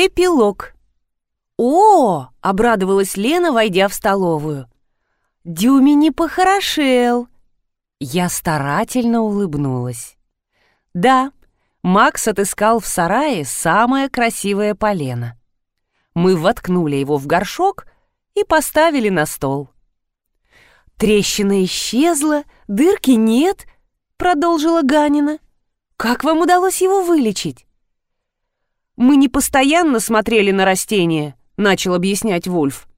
Эпилог. «О!» — обрадовалась Лена, войдя в столовую. «Дюми не похорошел!» Я старательно улыбнулась. «Да, Макс отыскал в сарае самое красивое полено. Мы воткнули его в горшок и поставили на стол. «Трещина исчезла, дырки нет», — продолжила Ганина. «Как вам удалось его вылечить?» «Мы не постоянно смотрели на растения», — начал объяснять Вульф.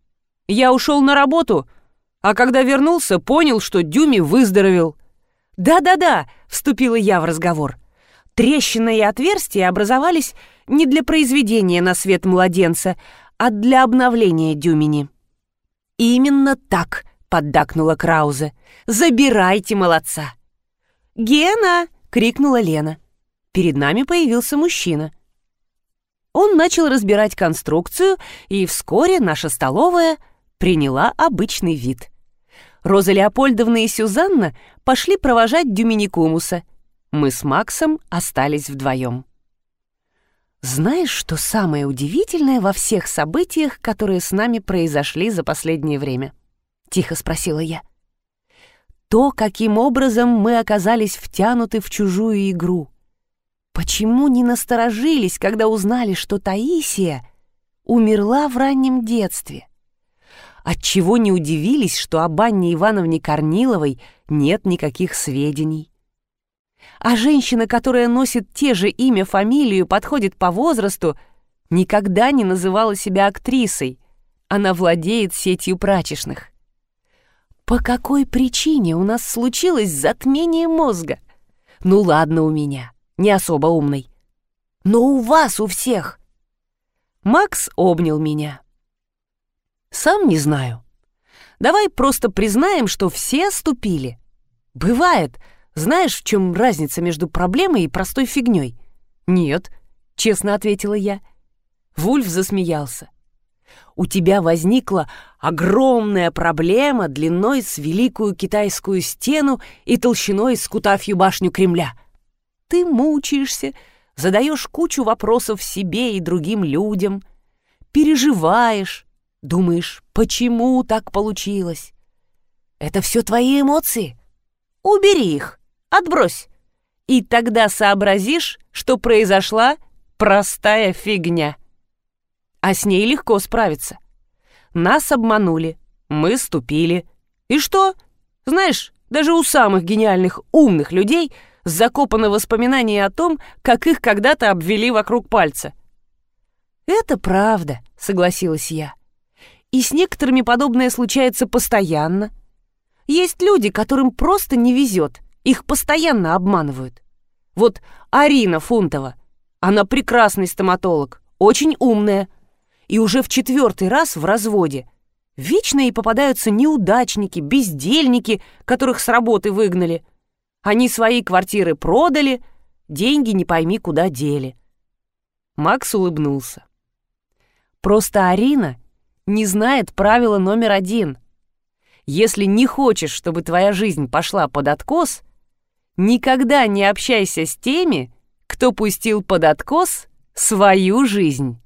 «Я ушел на работу, а когда вернулся, понял, что Дюми выздоровел». «Да-да-да», — вступила я в разговор. Трещины и отверстия образовались не для произведения на свет младенца, а для обновления Дюмини. «Именно так», — поддакнула Краузе. «Забирайте молодца!» «Гена!» — крикнула Лена. Перед нами появился мужчина. Он начал разбирать конструкцию, и вскоре наша столовая приняла обычный вид. Роза Леопольдовна и Сюзанна пошли провожать Дюминикумуса. Мы с Максом остались вдвоем. Знаешь, что самое удивительное во всех событиях, которые с нами произошли за последнее время? Тихо спросила я. То, каким образом мы оказались втянуты в чужую игру. Почему не насторожились, когда узнали, что Таисия умерла в раннем детстве? Отчего не удивились, что об Анне Ивановне Корниловой нет никаких сведений? а женщина, которая носит те же имя, фамилию, подходит по возрасту, никогда не называла себя актрисой. Она владеет сетью прачечных. По какой причине у нас случилось затмение мозга? Ну ладно у меня, не особо умный. Но у вас, у всех. Макс обнял меня. Сам не знаю. Давай просто признаем, что все ступили. Бывает, знаешь, в чем разница между проблемой и простой фигней? Нет, честно ответила я. Вульф засмеялся. У тебя возникла огромная проблема длиной с великую китайскую стену и толщиной с Кутафью башню Кремля. Ты мучаешься, задаешь кучу вопросов себе и другим людям, переживаешь, думаешь, почему так получилось. Это все твои эмоции. Убери их. Отбрось. И тогда сообразишь, что произошла простая фигня. А с ней легко справиться. Нас обманули, мы ступили. И что? Знаешь, даже у самых гениальных умных людей закопано воспоминание о том, как их когда-то обвели вокруг пальца. «Это правда», — согласилась я. «И с некоторыми подобное случается постоянно. Есть люди, которым просто не везет, их постоянно обманывают. Вот Арина Фунтова, она прекрасный стоматолог, очень умная, и уже в четвертый раз в разводе. Вечно ей попадаются неудачники, бездельники, которых с работы выгнали. Они свои квартиры продали, деньги не пойми куда дели. Макс улыбнулся. Просто Арина не знает правила номер один. Если не хочешь, чтобы твоя жизнь пошла под откос — Никогда не общайся с теми, кто пустил под откос свою жизнь.